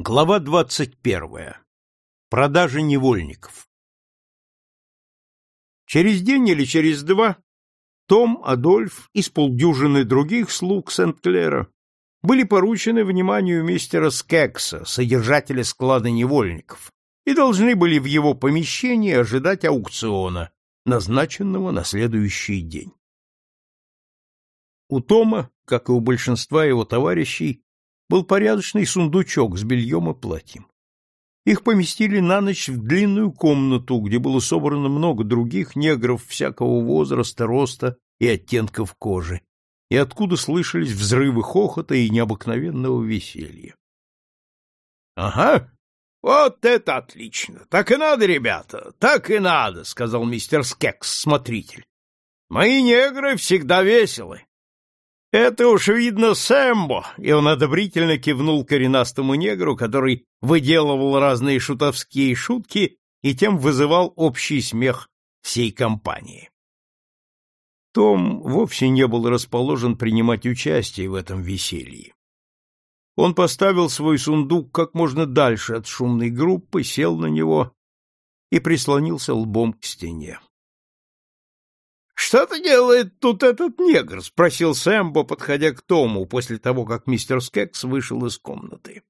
Глава двадцать первая. Продажа невольников. Через день или через два Том, Адольф и с полдюжины других слуг Сент-Клера были поручены вниманию мистера Скекса, содержателя склада невольников, и должны были в его помещении ожидать аукциона, назначенного на следующий день. У Тома, как и у большинства его товарищей, был порядочный сундучок с бельем и платьем. Их поместили на ночь в длинную комнату, где было собрано много других негров всякого возраста, роста и оттенков кожи, и откуда слышались взрывы хохота и необыкновенного веселья. — Ага, вот это отлично! Так и надо, ребята, так и надо, — сказал мистер Скекс, смотритель. — Мои негры всегда веселы. Это уж видно Сэмбо, и он одобрительно кивнул коренастому негру, который выделывал разные шутовские шутки и тем вызывал общий смех всей компании. Том вовсе не был расположен принимать участие в этом веселье. Он поставил свой сундук как можно дальше от шумной группы, сел на него и прислонился лбом к стене. «Что-то делает тут этот негр?» — спросил Сэмбо, подходя к Тому после того, как мистер Скекс вышел из комнаты.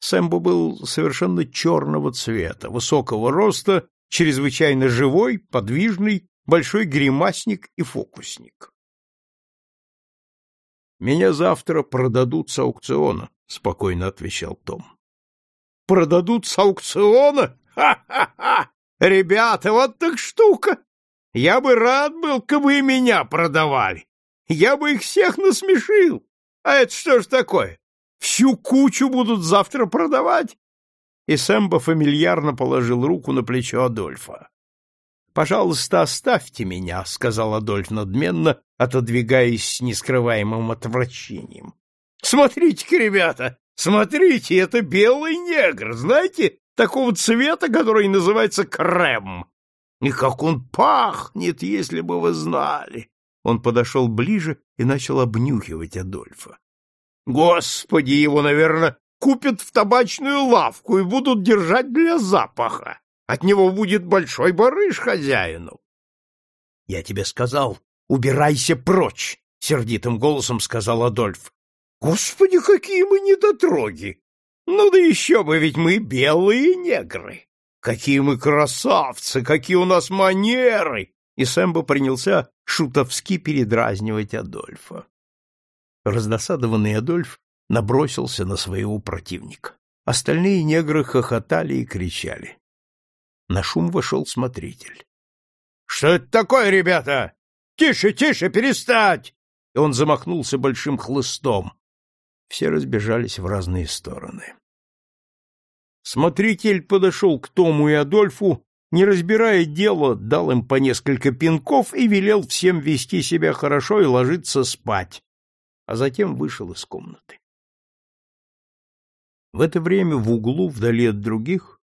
Сэмбо был совершенно черного цвета, высокого роста, чрезвычайно живой, подвижный, большой гримасник и фокусник. «Меня завтра продадут с аукциона», — спокойно отвечал Том. «Продадут с аукциона? Ха-ха-ха! Ребята, вот так штука! Я бы рад был, как вы меня продавали. Я бы их всех насмешил. А это что ж такое? Всю кучу будут завтра продавать? И Сэмбо фамильярно положил руку на плечо Адольфа. «Пожалуйста, оставьте меня», — сказал Адольф надменно, отодвигаясь с нескрываемым отвращением. «Смотрите-ка, ребята, смотрите, это белый негр, знаете, такого цвета, который называется крем. И как он пахнет, если бы вы знали! Он подошел ближе и начал обнюхивать Адольфа. Господи, его, наверное, купят в табачную лавку и будут держать для запаха. От него будет большой барыш хозяину. — Я тебе сказал, убирайся прочь! — сердитым голосом сказал Адольф. — Господи, какие мы недотроги! Ну да еще бы, ведь мы белые негры! Какие мы красавцы, какие у нас манеры! И Сэмбо принялся шутовски передразнивать Адольфа. Раздосадованный Адольф набросился на своего противника. Остальные негры хохотали и кричали. На шум вошел смотритель. — Что это такое, ребята? Тише, тише, перестать! И он замахнулся большим хлыстом. Все разбежались в разные стороны. Смотритель подошел к Тому и Адольфу, не разбирая дела, дал им по несколько пинков и велел всем вести себя хорошо и ложиться спать, а затем вышел из комнаты. В это время в углу, вдали от других,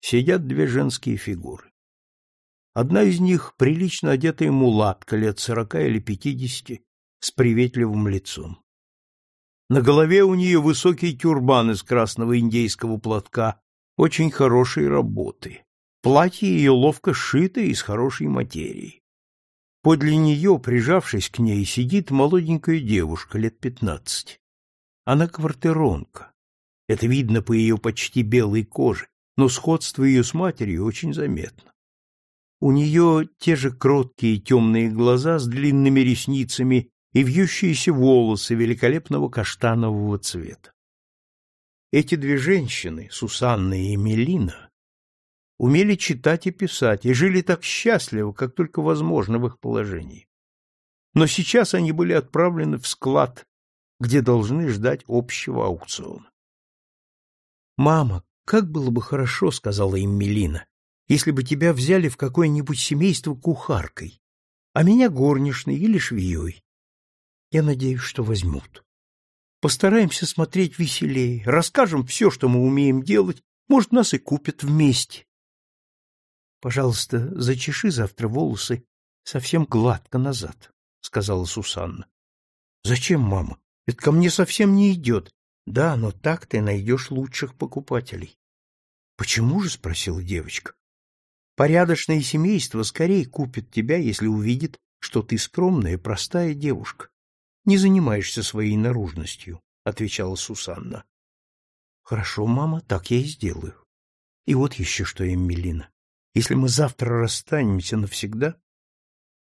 сидят две женские фигуры. Одна из них — прилично одетая мулатка лет сорока или пятидесяти, с приветливым лицом. На голове у нее высокий тюрбан из красного индейского платка, очень хорошей работы. Платье ее ловко сшито из хорошей материи. Подле нее, прижавшись к ней, сидит молоденькая девушка лет пятнадцати. Она квартиронка. Это видно по ее почти белой коже, но сходство ее с матерью очень заметно. У нее те же кроткие темные глаза с длинными ресницами и вьющиеся волосы великолепного каштанового цвета. Эти две женщины, Сусанна и Эмилина, умели читать и писать и жили так счастливо, как только возможно в их положении. Но сейчас они были отправлены в склад, где должны ждать общего аукциона. «Мама, как было бы хорошо, — сказала им Мелина, — если бы тебя взяли в какое-нибудь семейство кухаркой, а меня горничной или швеей. Я надеюсь, что возьмут. Постараемся смотреть веселее, расскажем все, что мы умеем делать, может, нас и купят вместе. Пожалуйста, зачеши завтра волосы совсем гладко назад, — сказала Сусанна. — Зачем, мама? Это ко мне совсем не идет. Да, но так ты найдешь лучших покупателей. Почему же, спросила девочка. Порядочное семейство скорее купит тебя, если увидит, что ты скромная, простая девушка. Не занимаешься своей наружностью, отвечала Сусанна. Хорошо, мама, так я и сделаю. И вот еще что, Эмилина. Если мы завтра расстанемся навсегда,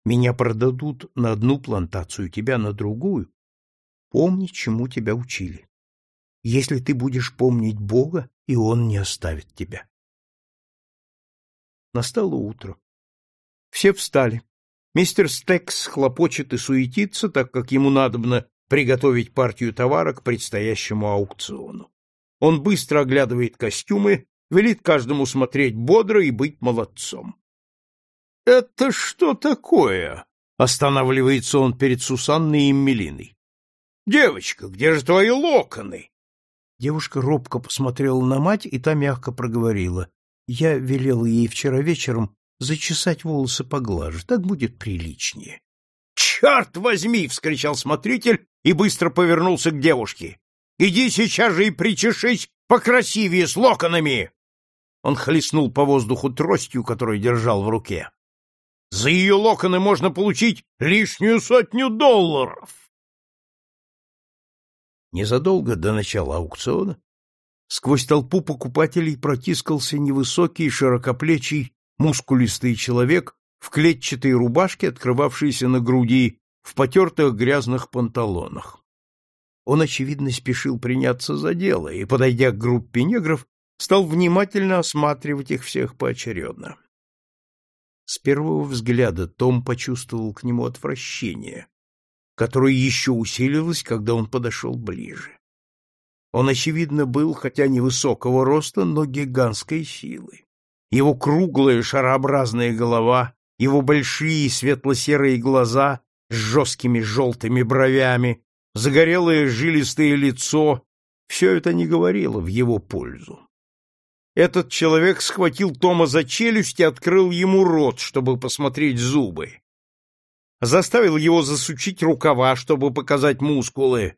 меня продадут на одну плантацию, тебя на другую. Помни, чему тебя учили. Если ты будешь помнить Бога, и Он не оставит тебя. Настало утро. Все встали. Мистер Стекс хлопочет и суетится, так как ему надобно приготовить партию товара к предстоящему аукциону. Он быстро оглядывает костюмы, велит каждому смотреть бодро и быть молодцом. — Это что такое? — останавливается он перед Сусанной и Мелиной. — Девочка, где же твои локоны? Девушка робко посмотрела на мать, и та мягко проговорила. Я велела ей вчера вечером зачесать волосы поглаже, так будет приличнее. «Черт возьми!» — вскричал смотритель и быстро повернулся к девушке. «Иди сейчас же и причешись покрасивее с локонами!» Он хлестнул по воздуху тростью, которую держал в руке. «За ее локоны можно получить лишнюю сотню долларов!» Незадолго до начала аукциона сквозь толпу покупателей протискался невысокий, широкоплечий, мускулистый человек в клетчатой рубашке, открывавшейся на груди, в потертых грязных панталонах. Он, очевидно, спешил приняться за дело и, подойдя к группе негров, стал внимательно осматривать их всех поочередно. С первого взгляда Том почувствовал к нему отвращение, которое еще усилилось, когда он подошел ближе. Он, очевидно, был, хотя невысокого роста, но гигантской силы. Его круглая шарообразная голова, его большие светло-серые глаза с жесткими желтыми бровями, загорелое жилистое лицо — все это не говорило в его пользу. Этот человек схватил Тома за челюсть и открыл ему рот, чтобы посмотреть зубы заставил его засучить рукава, чтобы показать мускулы,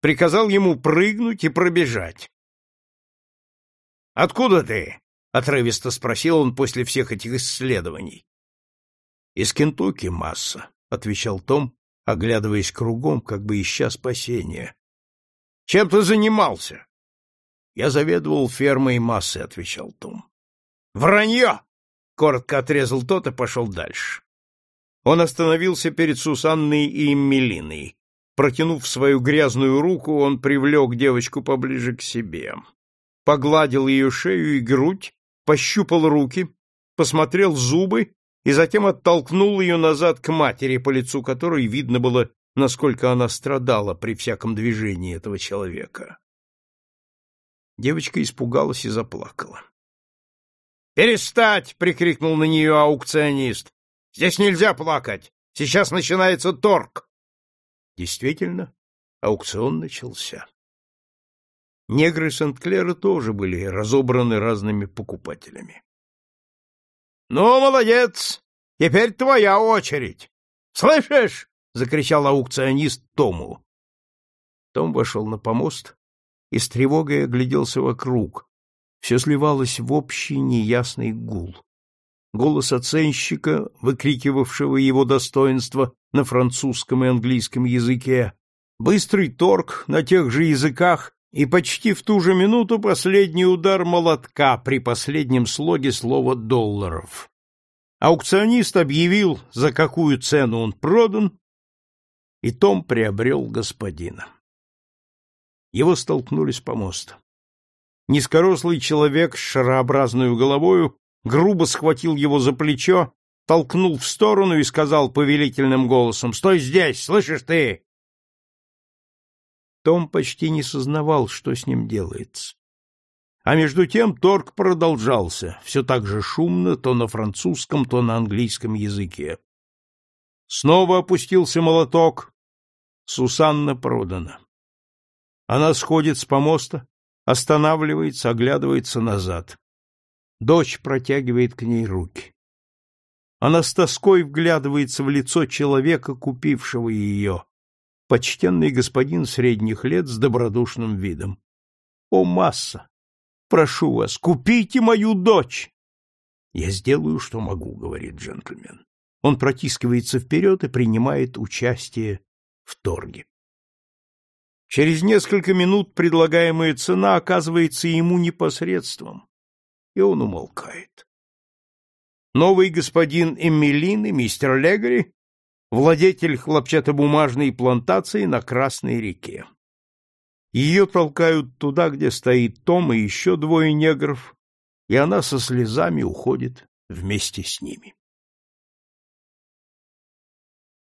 приказал ему прыгнуть и пробежать. «Откуда ты?» — отрывисто спросил он после всех этих исследований. «Из Кентукки, масса», — отвечал Том, оглядываясь кругом, как бы ища спасения. «Чем ты занимался?» «Я заведовал фермой массы», — отвечал Том. «Вранье!» — коротко отрезал тот и пошел дальше. Он остановился перед Сусанной и Эмилиной. Протянув свою грязную руку, он привлек девочку поближе к себе. Погладил ее шею и грудь, пощупал руки, посмотрел зубы и затем оттолкнул ее назад к матери, по лицу которой видно было, насколько она страдала при всяком движении этого человека. Девочка испугалась и заплакала. «Перестать!» — прикрикнул на нее аукционист. Здесь нельзя плакать. Сейчас начинается торг. Действительно, аукцион начался. Негры Сент-Клера тоже были разобраны разными покупателями. — Ну, молодец! Теперь твоя очередь! Слышишь? — закричал аукционист Тому. Том вошел на помост и с тревогой огляделся вокруг. Все сливалось в общий неясный гул голос оценщика, выкрикивавшего его достоинство на французском и английском языке, быстрый торг на тех же языках и почти в ту же минуту последний удар молотка при последнем слоге слова «долларов». Аукционист объявил, за какую цену он продан, и Том приобрел господина. Его столкнули с помоста. Низкорослый человек с шарообразной головою грубо схватил его за плечо, толкнул в сторону и сказал повелительным голосом «Стой здесь, слышишь ты?» Том почти не сознавал, что с ним делается. А между тем торг продолжался, все так же шумно, то на французском, то на английском языке. Снова опустился молоток. Сусанна продана. Она сходит с помоста, останавливается, оглядывается назад. Дочь протягивает к ней руки. Она с тоской вглядывается в лицо человека, купившего ее. Почтенный господин средних лет с добродушным видом. О, масса, прошу вас, купите мою дочь. Я сделаю, что могу, говорит джентльмен. Он протискивается вперед и принимает участие в торге. Через несколько минут предлагаемая цена оказывается ему непосредством, и он умолкает. Новый господин Эмилин и мистер Легори владетель хлопчатобумажной плантации на Красной реке. Ее толкают туда, где стоит Том и еще двое негров, и она со слезами уходит вместе с ними.